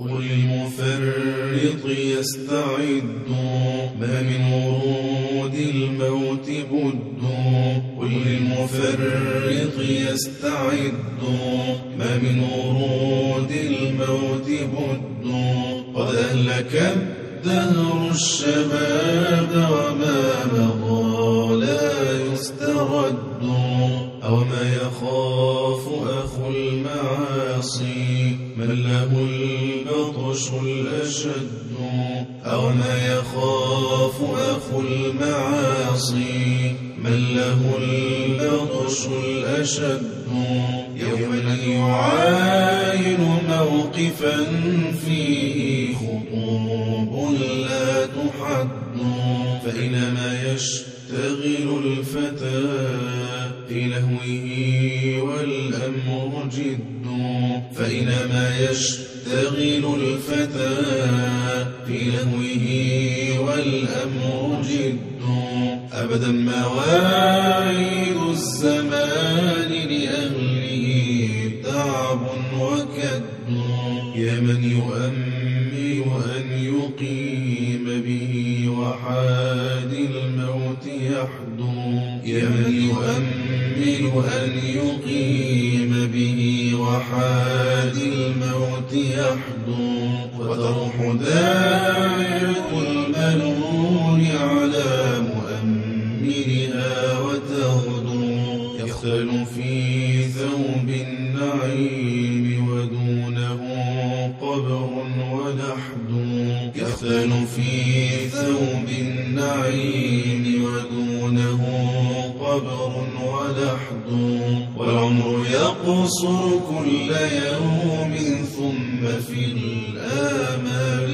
قل المفرط يستعد. ما من ورود الموت بد. قل المفرط يستعد. ما من ورود الموت بد. قد أهلك الدهر الشباب وما مضى لا يسترد. أو ما يخاف المعاصي من له البطش الأشد أو ما يخاف أخو المعاصي. من له البطش الأشد يوما يعاين موقفا فيه خطوب لا تحد. فإنما يشتغل الفتى في لهوه والأمر جد. فإنما يشتغل الفتى في لهوه والأمر جد. أبدا مواعيد الزمان لأهله تعب وكد. يا من يؤمل أن يقيم به وحاد الموت يحدو يا من يؤمل أن يقيم به وحاد الموت يحدو وتروح داعية المنون على مؤملها وتغدو يختل في ثوب النعيم ودونه قبر ولحد يختل في ثوب النعيم ودونه قبر والعمر يقصر كل يوم ثم في الآمال.